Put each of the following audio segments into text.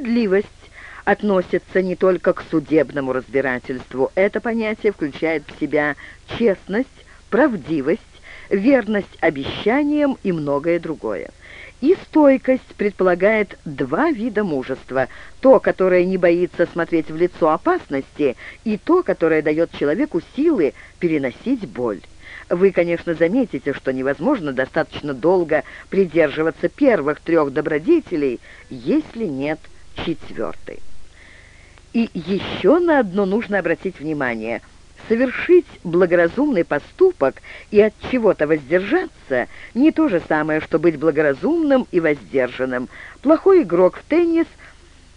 Справедливость относится не только к судебному разбирательству. Это понятие включает в себя честность, правдивость, верность обещаниям и многое другое. И стойкость предполагает два вида мужества. То, которое не боится смотреть в лицо опасности, и то, которое дает человеку силы переносить боль. Вы, конечно, заметите, что невозможно достаточно долго придерживаться первых трех добродетелей, если нет четвертой. И еще на одно нужно обратить внимание – Совершить благоразумный поступок и от чего-то воздержаться – не то же самое, что быть благоразумным и воздержанным. Плохой игрок в теннис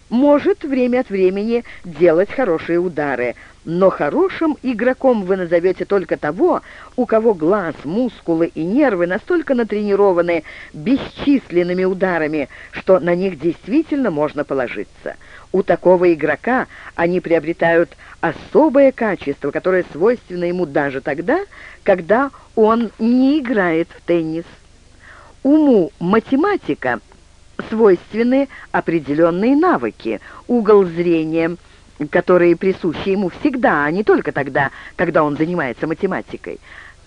может время от времени делать хорошие удары, но хорошим игроком вы назовете только того, у кого глаз, мускулы и нервы настолько натренированы бесчисленными ударами, что на них действительно можно положиться. У такого игрока они приобретают особое качество, которое свойственно ему даже тогда, когда он не играет в теннис. Уму математика свойственны определенные навыки, угол зрения, которые присущи ему всегда, а не только тогда, когда он занимается математикой.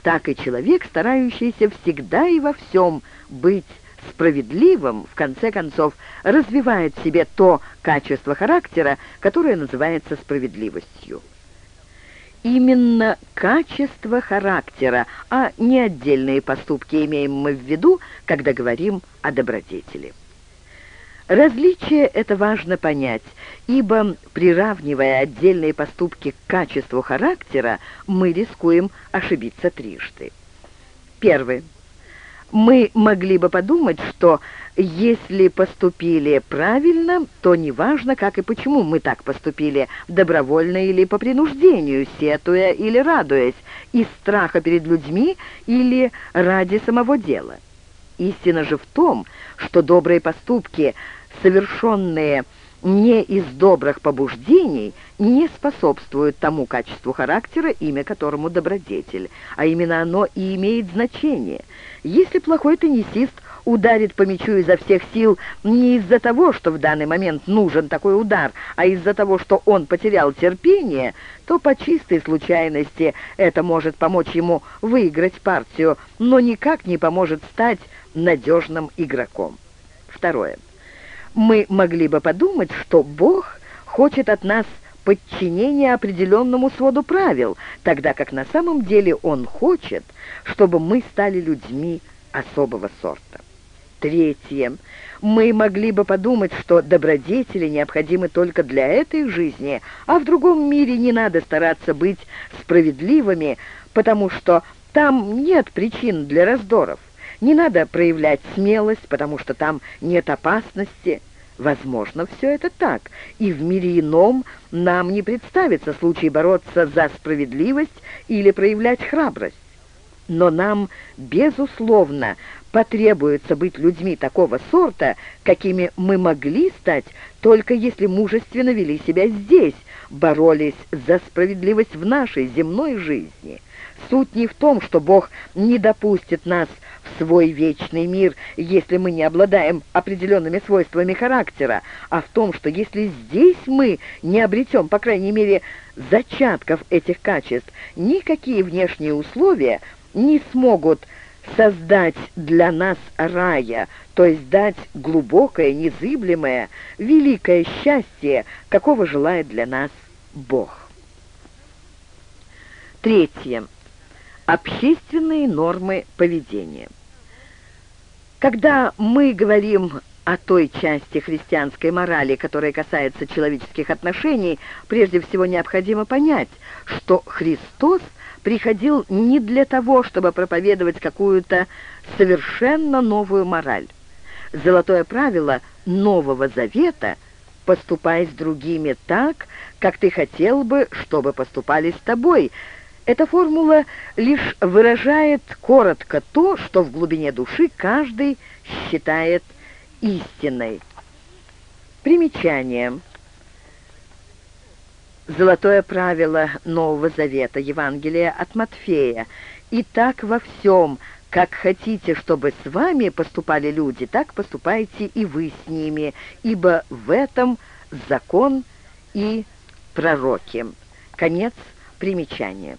Так и человек, старающийся всегда и во всем быть справедливым, в конце концов, развивает в себе то качество характера, которое называется справедливостью. Именно качество характера, а не отдельные поступки имеем мы в виду, когда говорим о добродетели. Различие это важно понять, ибо, приравнивая отдельные поступки к качеству характера, мы рискуем ошибиться трижды. Первый. Мы могли бы подумать, что если поступили правильно, то неважно, как и почему мы так поступили, добровольно или по принуждению, сетуя или радуясь, из страха перед людьми или ради самого дела. Истина же в том, что добрые поступки, совершенные не из добрых побуждений не способствует тому качеству характера, имя которому добродетель, а именно оно и имеет значение. Если плохой теннисист ударит по мячу изо всех сил не из-за того, что в данный момент нужен такой удар, а из-за того, что он потерял терпение, то по чистой случайности это может помочь ему выиграть партию, но никак не поможет стать надежным игроком. Второе мы могли бы подумать, что Бог хочет от нас подчинения определенному своду правил, тогда как на самом деле Он хочет, чтобы мы стали людьми особого сорта. Третье. Мы могли бы подумать, что добродетели необходимы только для этой жизни, а в другом мире не надо стараться быть справедливыми, потому что там нет причин для раздоров. Не надо проявлять смелость, потому что там нет опасности. Возможно, все это так, и в мире ином нам не представится случай бороться за справедливость или проявлять храбрость. Но нам, безусловно, потребуется быть людьми такого сорта, какими мы могли стать, только если мужественно вели себя здесь, боролись за справедливость в нашей земной жизни. Суть не в том, что Бог не допустит нас в свой вечный мир, если мы не обладаем определенными свойствами характера, а в том, что если здесь мы не обретем, по крайней мере, зачатков этих качеств, никакие внешние условия не смогут создать для нас рая, то есть дать глубокое, незыблемое, великое счастье, какого желает для нас Бог. Третье. Общественные нормы поведения. Когда мы говорим о той части христианской морали, которая касается человеческих отношений, прежде всего необходимо понять, что Христос приходил не для того, чтобы проповедовать какую-то совершенно новую мораль. Золотое правило Нового Завета – поступай с другими так, как ты хотел бы, чтобы поступали с тобой – эта формула лишь выражает коротко то, что в глубине души каждый считает истиной. Примечание. Золотое правило Нового Завета, Евангелия от Матфея. «И так во всем, Как хотите, чтобы с вами поступали люди, так поступайте и вы с ними, ибо в этом закон и пророки». Конец примечания.